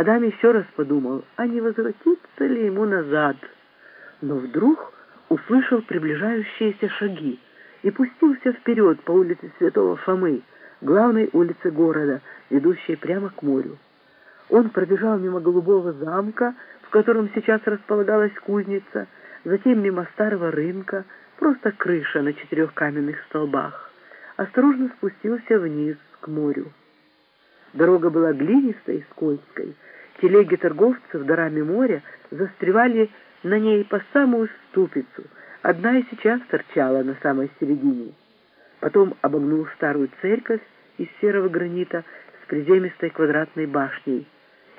Адам еще раз подумал, а не возвратиться ли ему назад. Но вдруг услышал приближающиеся шаги и пустился вперед по улице Святого Фомы, главной улице города, ведущей прямо к морю. Он пробежал мимо голубого замка, в котором сейчас располагалась кузница, затем мимо старого рынка, просто крыша на четырех каменных столбах. Осторожно спустился вниз к морю. Дорога была глинистой и скользкой. Телеги торговцев дарами моря застревали на ней по самую ступицу. Одна и сейчас торчала на самой середине. Потом обогнул старую церковь из серого гранита с приземистой квадратной башней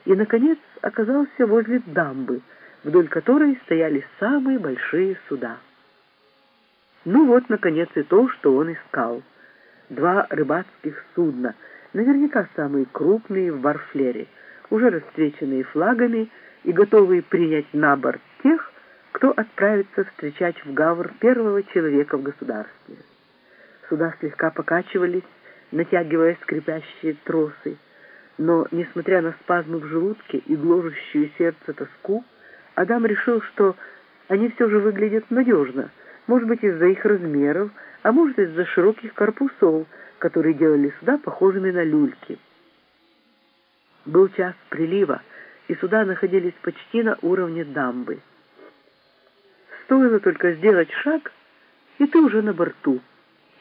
и, наконец, оказался возле дамбы, вдоль которой стояли самые большие суда. Ну вот, наконец, и то, что он искал. Два рыбацких судна, наверняка самые крупные в Барфлере, уже расцвеченные флагами и готовые принять на борт тех, кто отправится встречать в Гавр первого человека в государстве. Суда слегка покачивались, натягивая скрипящие тросы, но, несмотря на спазмы в желудке и гложущую сердце тоску, Адам решил, что они все же выглядят надежно, может быть, из-за их размеров, а может, из-за широких корпусов, которые делали суда похожими на люльки. Был час прилива, и суда находились почти на уровне дамбы. Стоило только сделать шаг, и ты уже на борту,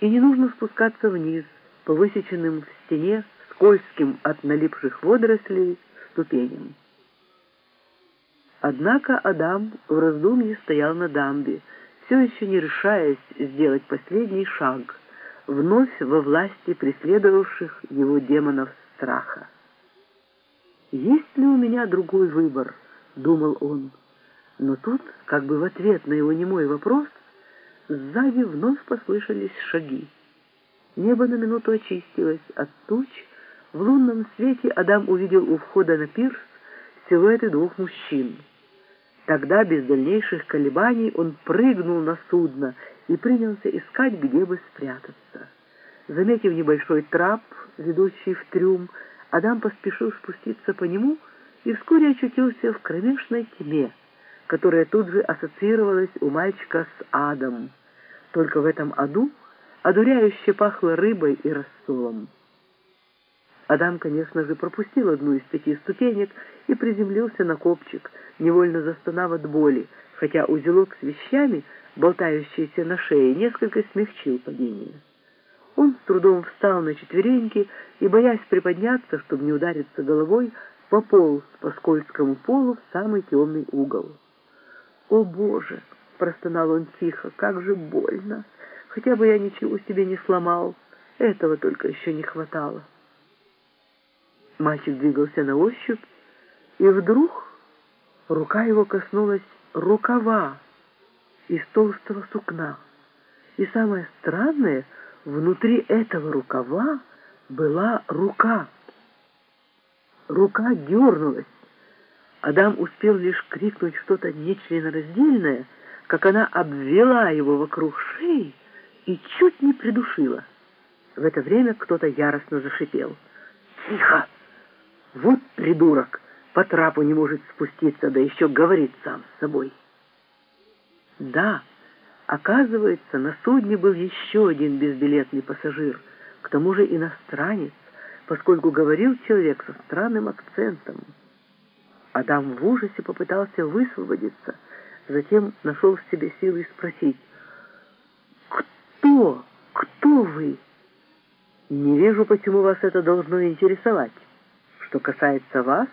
и не нужно спускаться вниз по высеченным в стене скользким от налипших водорослей ступеням. Однако Адам в раздумье стоял на дамбе, все еще не решаясь сделать последний шаг, вновь во власти преследовавших его демонов страха. «Есть ли у меня другой выбор?» — думал он. Но тут, как бы в ответ на его немой вопрос, сзади вновь послышались шаги. Небо на минуту очистилось от туч. В лунном свете Адам увидел у входа на пирс силуэты двух мужчин. Тогда, без дальнейших колебаний, он прыгнул на судно и принялся искать, где бы спрятаться. Заметив небольшой трап, ведущий в трюм, Адам поспешил спуститься по нему и вскоре очутился в кромешной тьме, которая тут же ассоциировалась у мальчика с адом. Только в этом аду одуряюще пахло рыбой и рассолом. Адам, конечно же, пропустил одну из пяти ступенек и приземлился на копчик, невольно застонав от боли, хотя узелок с вещами, болтающийся на шее, несколько смягчил падение. Он с трудом встал на четвереньки и, боясь приподняться, чтобы не удариться головой, пополз по скользкому полу в самый темный угол. «О, Боже!» — простонал он тихо. «Как же больно! Хотя бы я ничего себе не сломал. Этого только еще не хватало». Мальчик двигался на ощупь, и вдруг рука его коснулась рукава из толстого сукна. И самое странное — Внутри этого рукава была рука. Рука дернулась. Адам успел лишь крикнуть что-то нечленораздельное, как она обвела его вокруг шеи и чуть не придушила. В это время кто-то яростно зашипел. «Тихо! Вот придурок! По трапу не может спуститься, да еще говорит сам с собой!» «Да!» Оказывается, на судне был еще один безбилетный пассажир, к тому же иностранец, поскольку говорил человек со странным акцентом. Адам в ужасе попытался высвободиться, затем нашел в себе силы спросить, «Кто? Кто вы?» «Не вижу, почему вас это должно интересовать. Что касается вас...»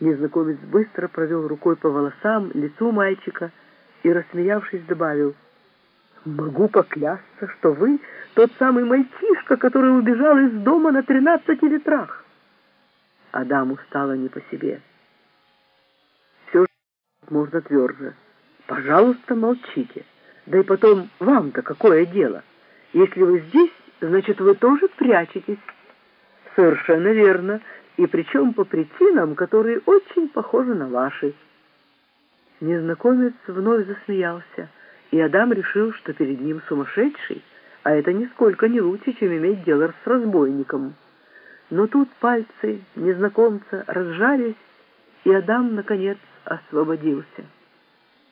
Незнакомец быстро провел рукой по волосам, лицу мальчика и, рассмеявшись, добавил, «Могу поклясться, что вы тот самый мальчишка, который убежал из дома на тринадцати ветрах». Адаму стало не по себе. «Все же можно тверже. Пожалуйста, молчите. Да и потом, вам-то какое дело? Если вы здесь, значит, вы тоже прячетесь». «Совершенно верно, и причем по причинам, которые очень похожи на ваши». Незнакомец вновь засмеялся, и Адам решил, что перед ним сумасшедший, а это нисколько не лучше, чем иметь дело с разбойником. Но тут пальцы незнакомца разжались, и Адам, наконец, освободился.